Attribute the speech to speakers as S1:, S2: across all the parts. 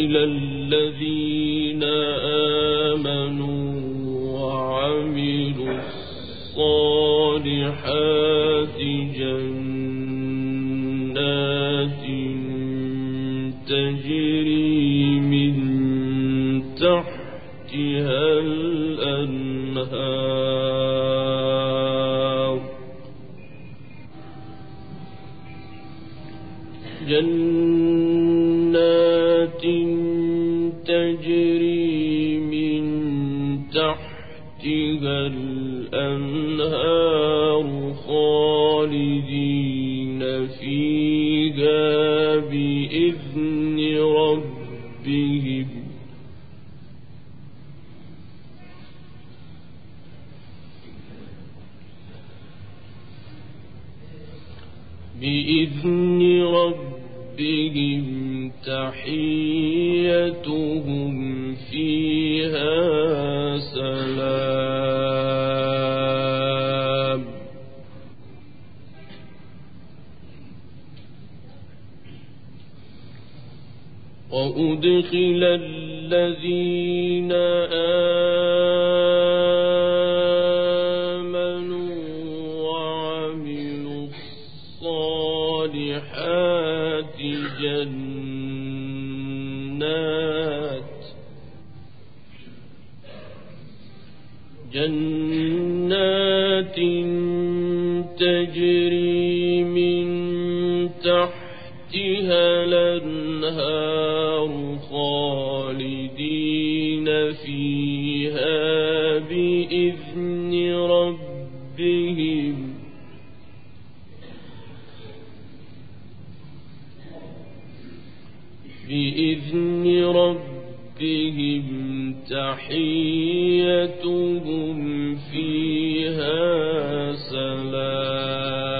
S1: وأدخل الذين آمنوا وعملوا الصالحات جنات تجري من تحتها الأنهار. جنات الأنهار خالدين فيها بإذن ربهم. بإذن ربهم تحيتهم فيها سلام. وأدخل الذين آمنوا بإذن ربهم. بإذن ربهم تحيتهم فيها سلام.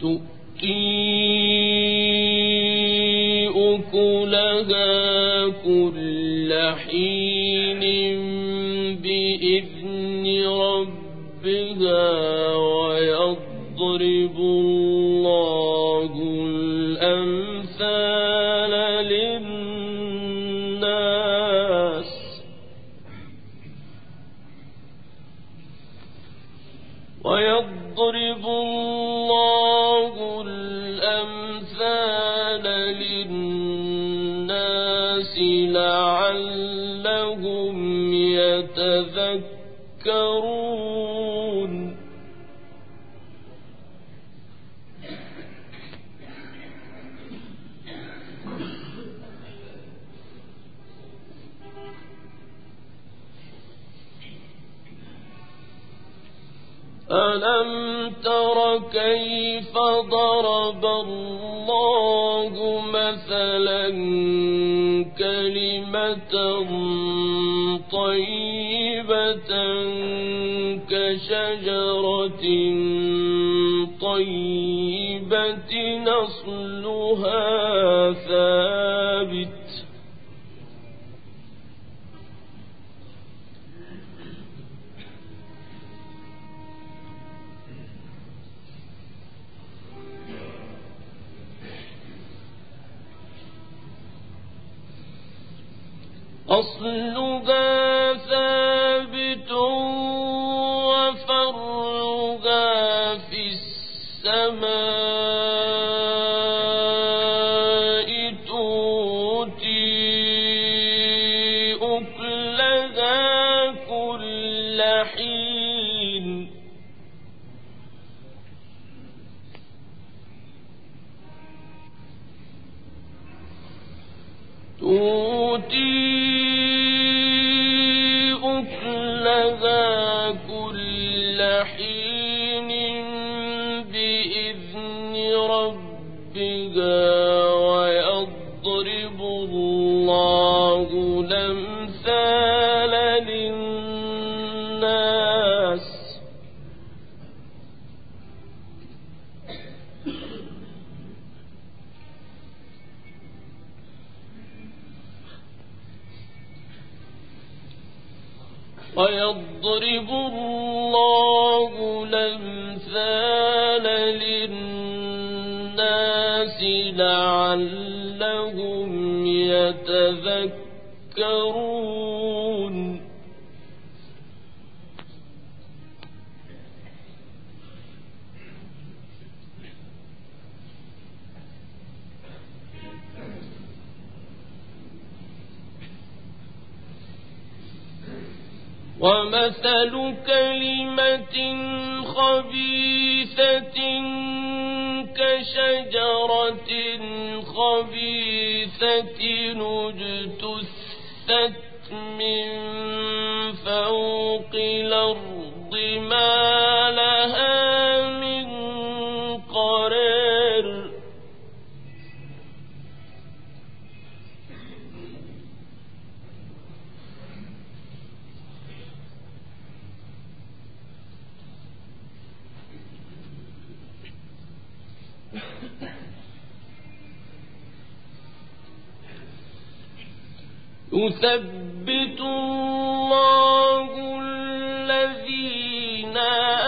S1: تؤتي أكلها كل حين ألم تر كيف ضرب الله مثلا كلمة طيبة كشجرة طيبة نصلها أصلها الأمثال ومثل كلمة خبيثة كشجرة خبيثة اجتثت من فوق الأرض ما يثبت الله الذين آمنوا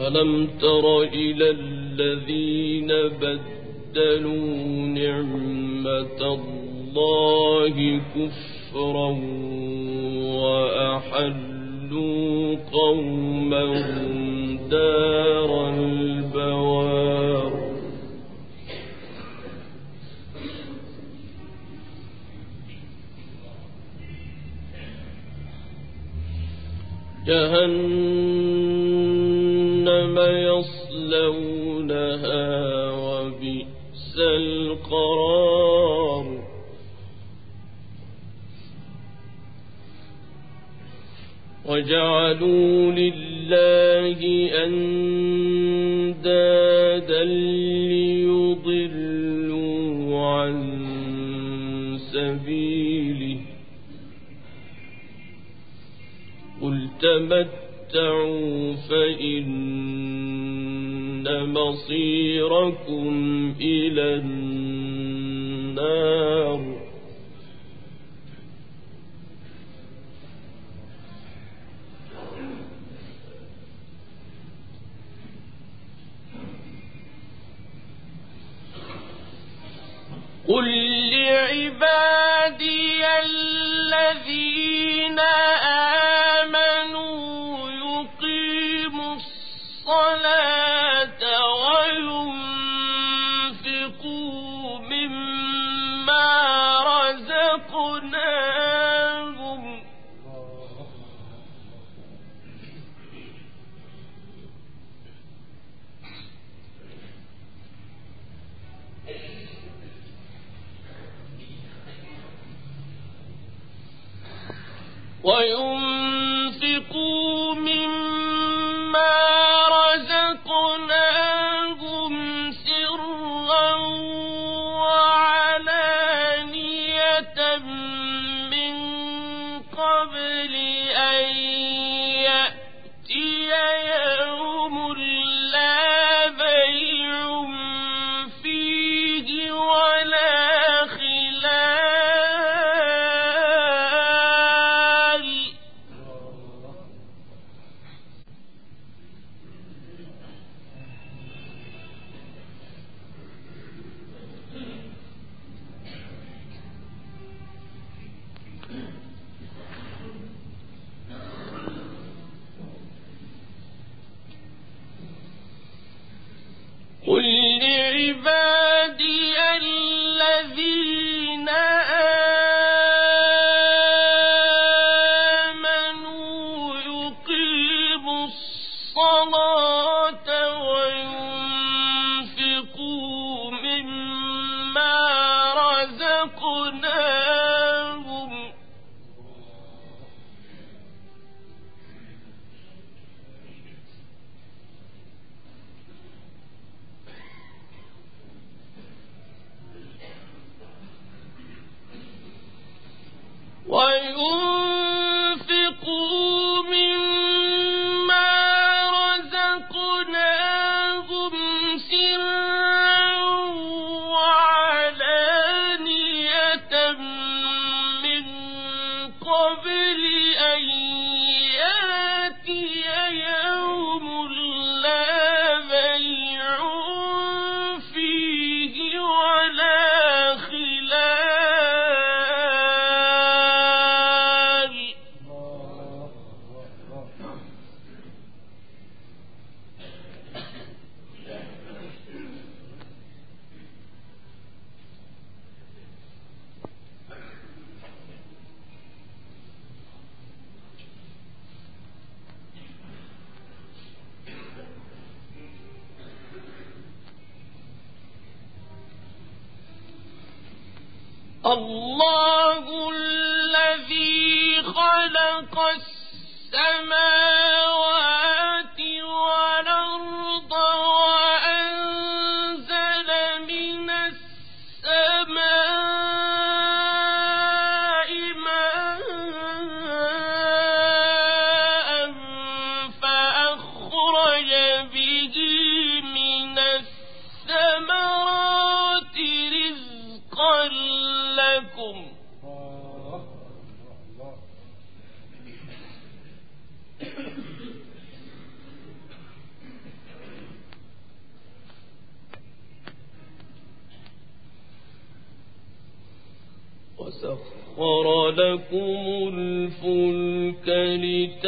S1: ألم تر إلى الذين بدلوا نعمة الله كفرا وأحلوا قومهم دار البوار جهنم جهنم يصلونها وبئس القرار. وجعلوا لله أندادا ليضلوا عن سبيله. قل تمتعوا فإن مصيركم إلى النار. قل لعبادي الذين إذا خلق السماوات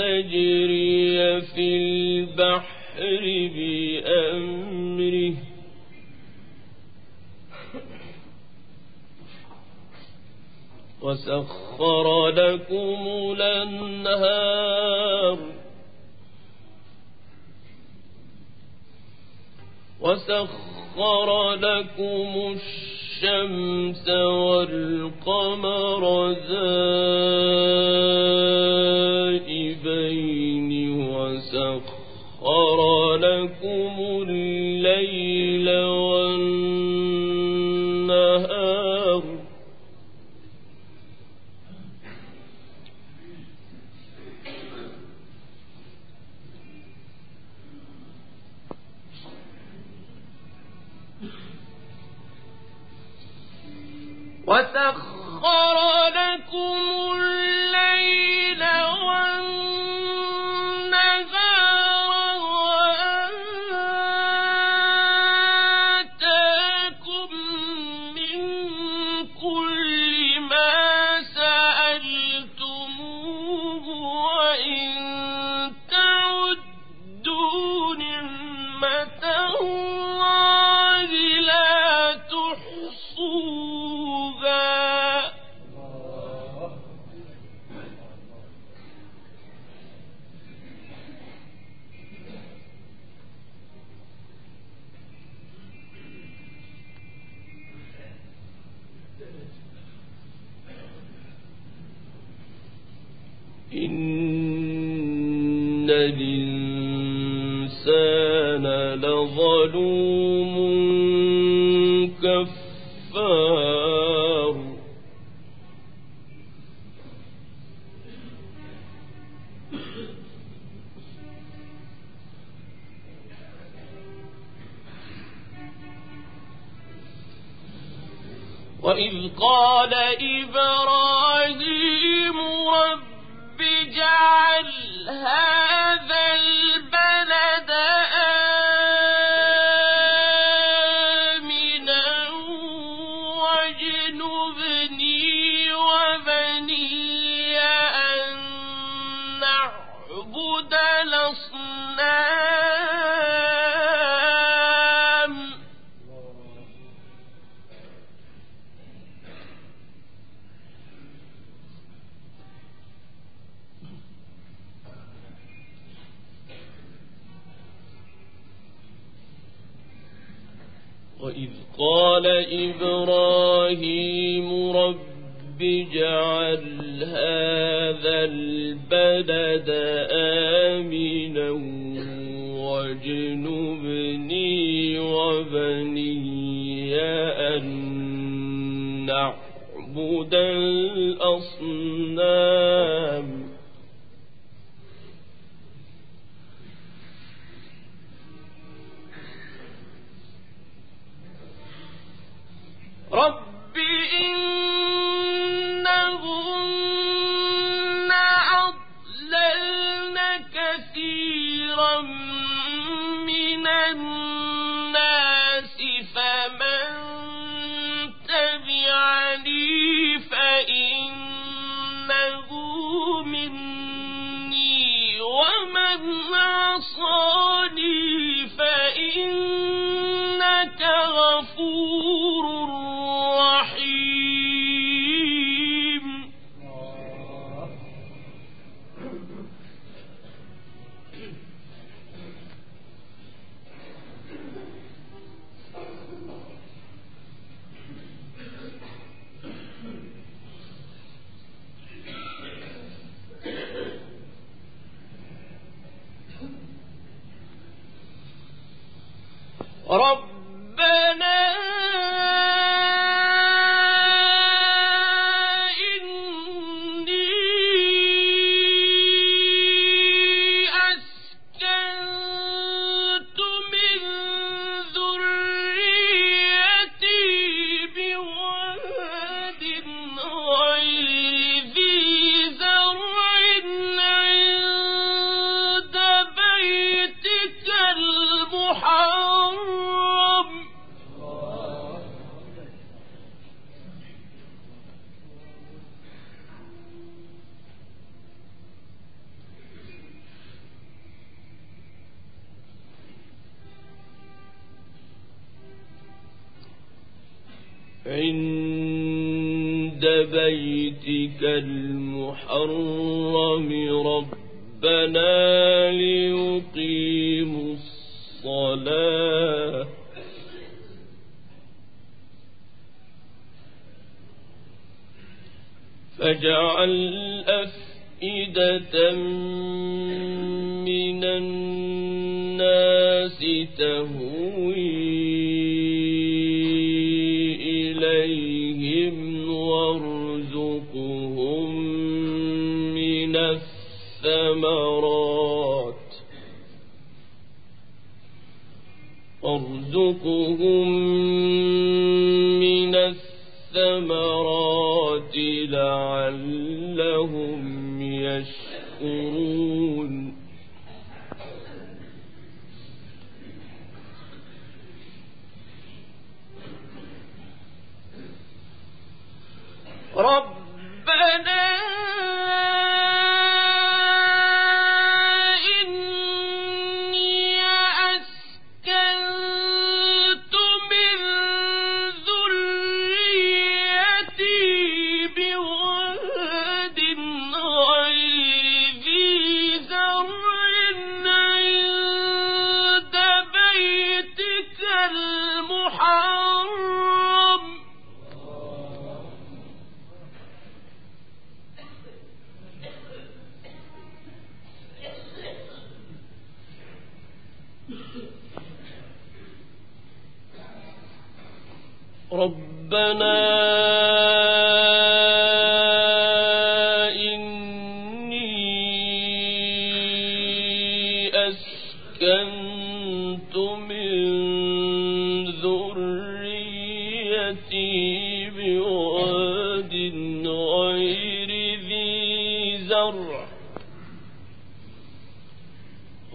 S1: تجري في البحر بأمره. وسخر لكم الأنهار. وسخر لكم الشمس. الشمس والقمر زائبين وسخر لكم الليل والنهار وسخر لكم إن الإنسان لظلوم كفر واجنبني إبراهيم رب جعل هذا البلد آمنا واجنبني وبني أن نعبد الأصنام رب بيتك المحرم ربنا ليقيم الصلاة. فاجعل أفئدة ثمرات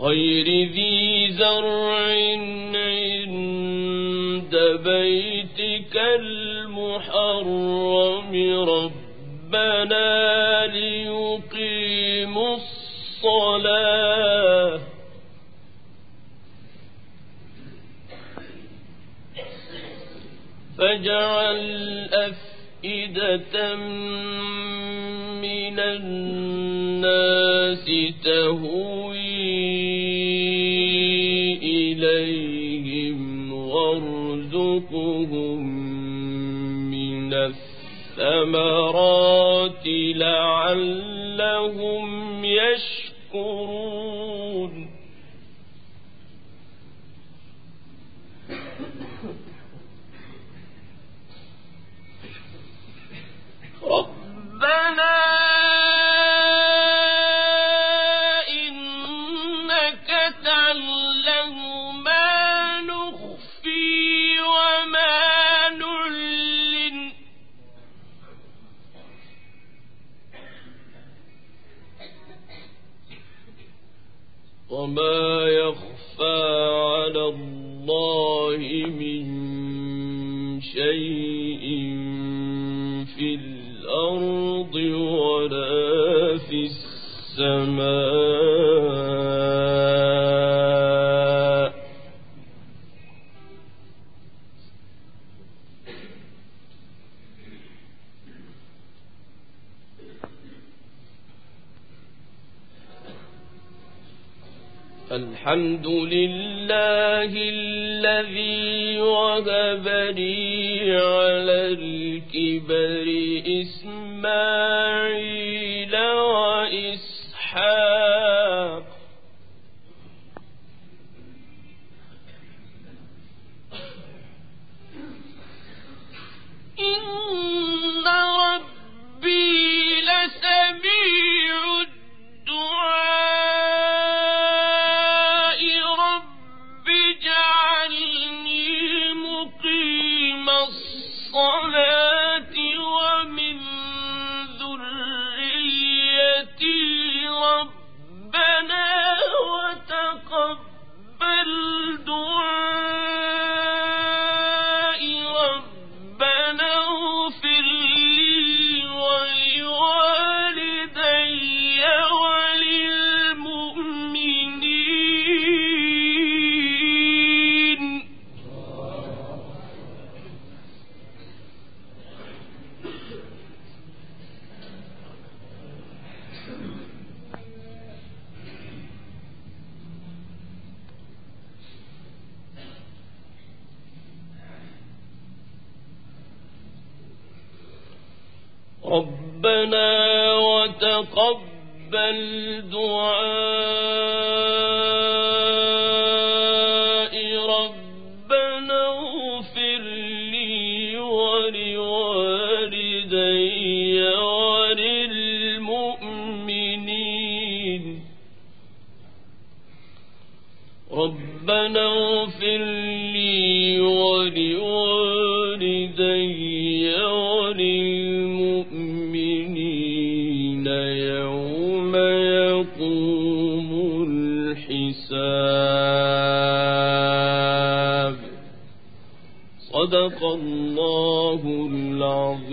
S1: غير ذي زرع عند بيتك المحرم. ربنا ليقيموا الصلاة. فاجعل أفئدة من الناس تهوي يرزقهم من الثمرات لعلهم يشكرون. الحمد لله الذي وهب لي على الكبر إسماعيل ربنا وتقبل دعاء الحساب. صدق الله العظيم.